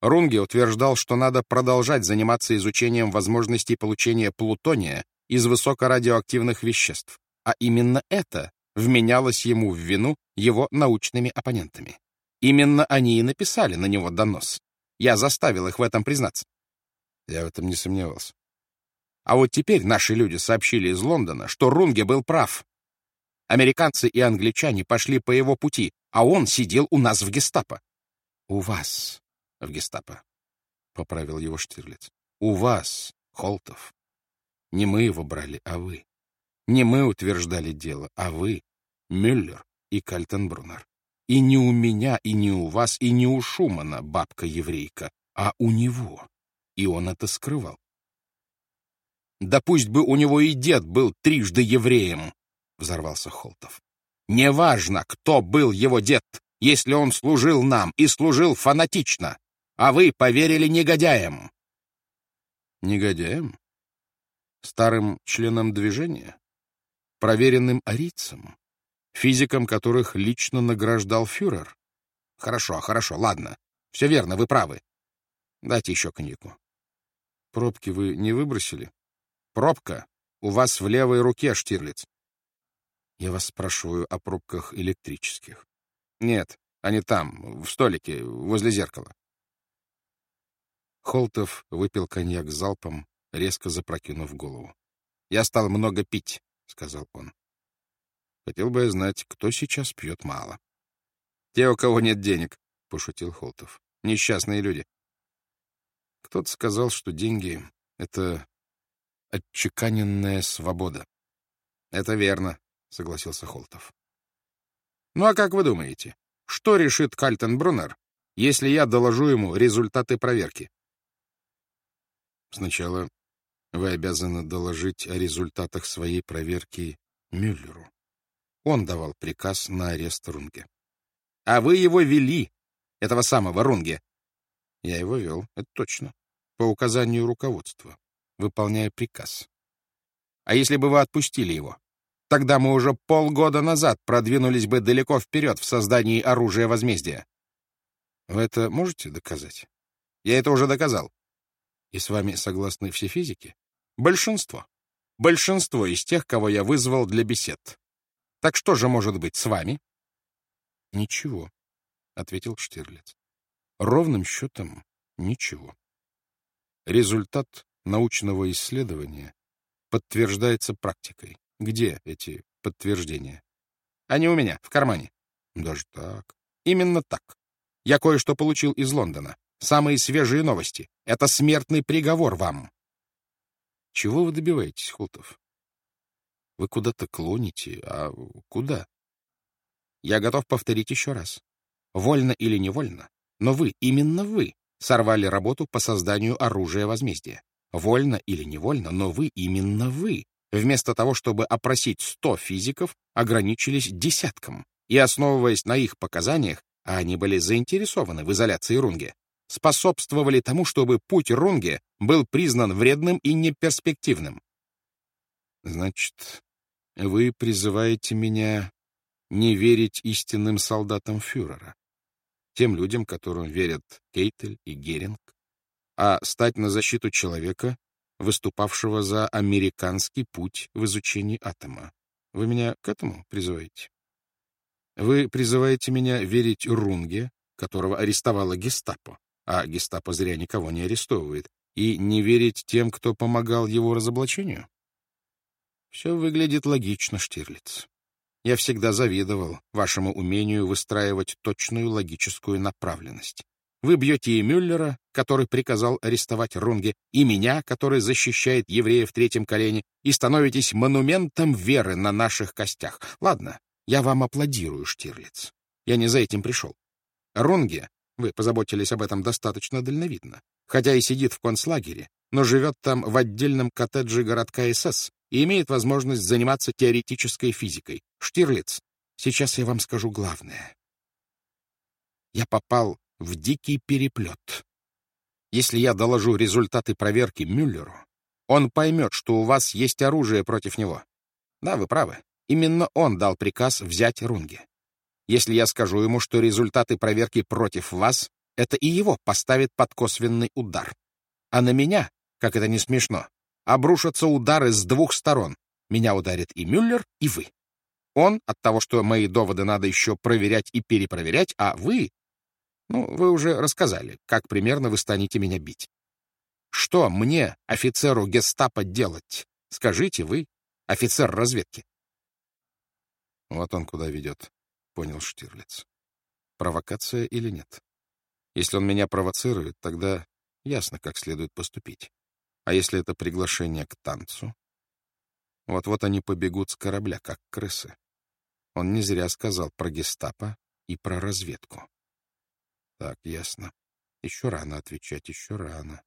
Рунге утверждал, что надо продолжать заниматься изучением возможностей получения плутония из высокорадиоактивных веществ, а именно это вменялось ему в вину его научными оппонентами. Именно они и написали на него донос. Я заставил их в этом признаться. Я в этом не сомневался. А вот теперь наши люди сообщили из Лондона, что Рунге был прав. Американцы и англичане пошли по его пути, а он сидел у нас в гестапо. У вас в гестапо, — поправил его Штирлиц. У вас, Холтов. Не мы его брали, а вы. Не мы утверждали дело, а вы, Мюллер и Кальтенбруннер. И не у меня, и не у вас, и не у Шумана бабка-еврейка, а у него. И он это скрывал. Да пусть бы у него и дед был трижды евреем, — взорвался Холтов. Неважно, кто был его дед, если он служил нам и служил фанатично, а вы поверили негодяям. Негодяям? Старым членам движения? Проверенным арийцам? Физикам, которых лично награждал фюрер? Хорошо, хорошо, ладно. Все верно, вы правы. Дайте еще коньяку. Пробки вы не выбросили? Пробка у вас в левой руке, Штирлиц. Я вас спрашиваю о пробках электрических. Нет, они там, в столике, возле зеркала. Холтов выпил коньяк залпом, резко запрокинув голову. — Я стал много пить, — сказал он. — Хотел бы я знать, кто сейчас пьет мало. — Те, у кого нет денег, — пошутил Холтов. — Несчастные люди. Кто-то сказал, что деньги — это отчеканенная свобода. — Это верно, — согласился Холтов. «Ну а как вы думаете, что решит Кальтенбруннер, если я доложу ему результаты проверки?» «Сначала вы обязаны доложить о результатах своей проверки Мюллеру. Он давал приказ на арест Рунге». «А вы его вели, этого самого Рунге?» «Я его вел, это точно, по указанию руководства, выполняя приказ». «А если бы вы отпустили его?» Тогда мы уже полгода назад продвинулись бы далеко вперед в создании оружия возмездия. Вы это можете доказать? Я это уже доказал. И с вами согласны все физики? Большинство. Большинство из тех, кого я вызвал для бесед. Так что же может быть с вами? Ничего, — ответил Штирлиц. Ровным счетом ничего. Результат научного исследования подтверждается практикой. Где эти подтверждения? Они у меня, в кармане. Даже так? Именно так. Я кое-что получил из Лондона. Самые свежие новости. Это смертный приговор вам. Чего вы добиваетесь, Холтов? Вы куда-то клоните, а куда? Я готов повторить еще раз. Вольно или невольно, но вы, именно вы, сорвали работу по созданию оружия возмездия. Вольно или невольно, но вы, именно вы, вместо того, чтобы опросить 100 физиков, ограничились десятком, и, основываясь на их показаниях, а они были заинтересованы в изоляции Рунге, способствовали тому, чтобы путь Рунге был признан вредным и неперспективным. Значит, вы призываете меня не верить истинным солдатам фюрера, тем людям, которым верят Кейтель и Геринг, а стать на защиту человека, выступавшего за американский путь в изучении атома. Вы меня к этому призываете? Вы призываете меня верить Рунге, которого арестовала гестапо, а гестапо зря никого не арестовывает, и не верить тем, кто помогал его разоблачению? Все выглядит логично, Штирлиц. Я всегда завидовал вашему умению выстраивать точную логическую направленность. Вы бьете и Мюллера, который приказал арестовать Рунге, и меня, который защищает евреев в третьем колене, и становитесь монументом веры на наших костях. Ладно, я вам аплодирую, Штирлиц. Я не за этим пришел. Рунге, вы позаботились об этом достаточно дальновидно, хотя и сидит в концлагере, но живет там в отдельном коттедже городка СС и имеет возможность заниматься теоретической физикой. Штирлиц, сейчас я вам скажу главное. Я попал в дикий переплет. Если я доложу результаты проверки Мюллеру, он поймет, что у вас есть оружие против него. Да, вы правы. Именно он дал приказ взять Рунге. Если я скажу ему, что результаты проверки против вас, это и его поставит под косвенный удар. А на меня, как это не смешно, обрушатся удары с двух сторон. Меня ударит и Мюллер, и вы. Он от того, что мои доводы надо еще проверять и перепроверять, а вы... Ну, вы уже рассказали, как примерно вы станете меня бить. Что мне, офицеру гестапо, делать? Скажите вы, офицер разведки. Вот он куда ведет, понял Штирлиц. Провокация или нет? Если он меня провоцирует, тогда ясно, как следует поступить. А если это приглашение к танцу? Вот-вот они побегут с корабля, как крысы. Он не зря сказал про гестапо и про разведку. Так, ясно. Еще рано отвечать, еще рано.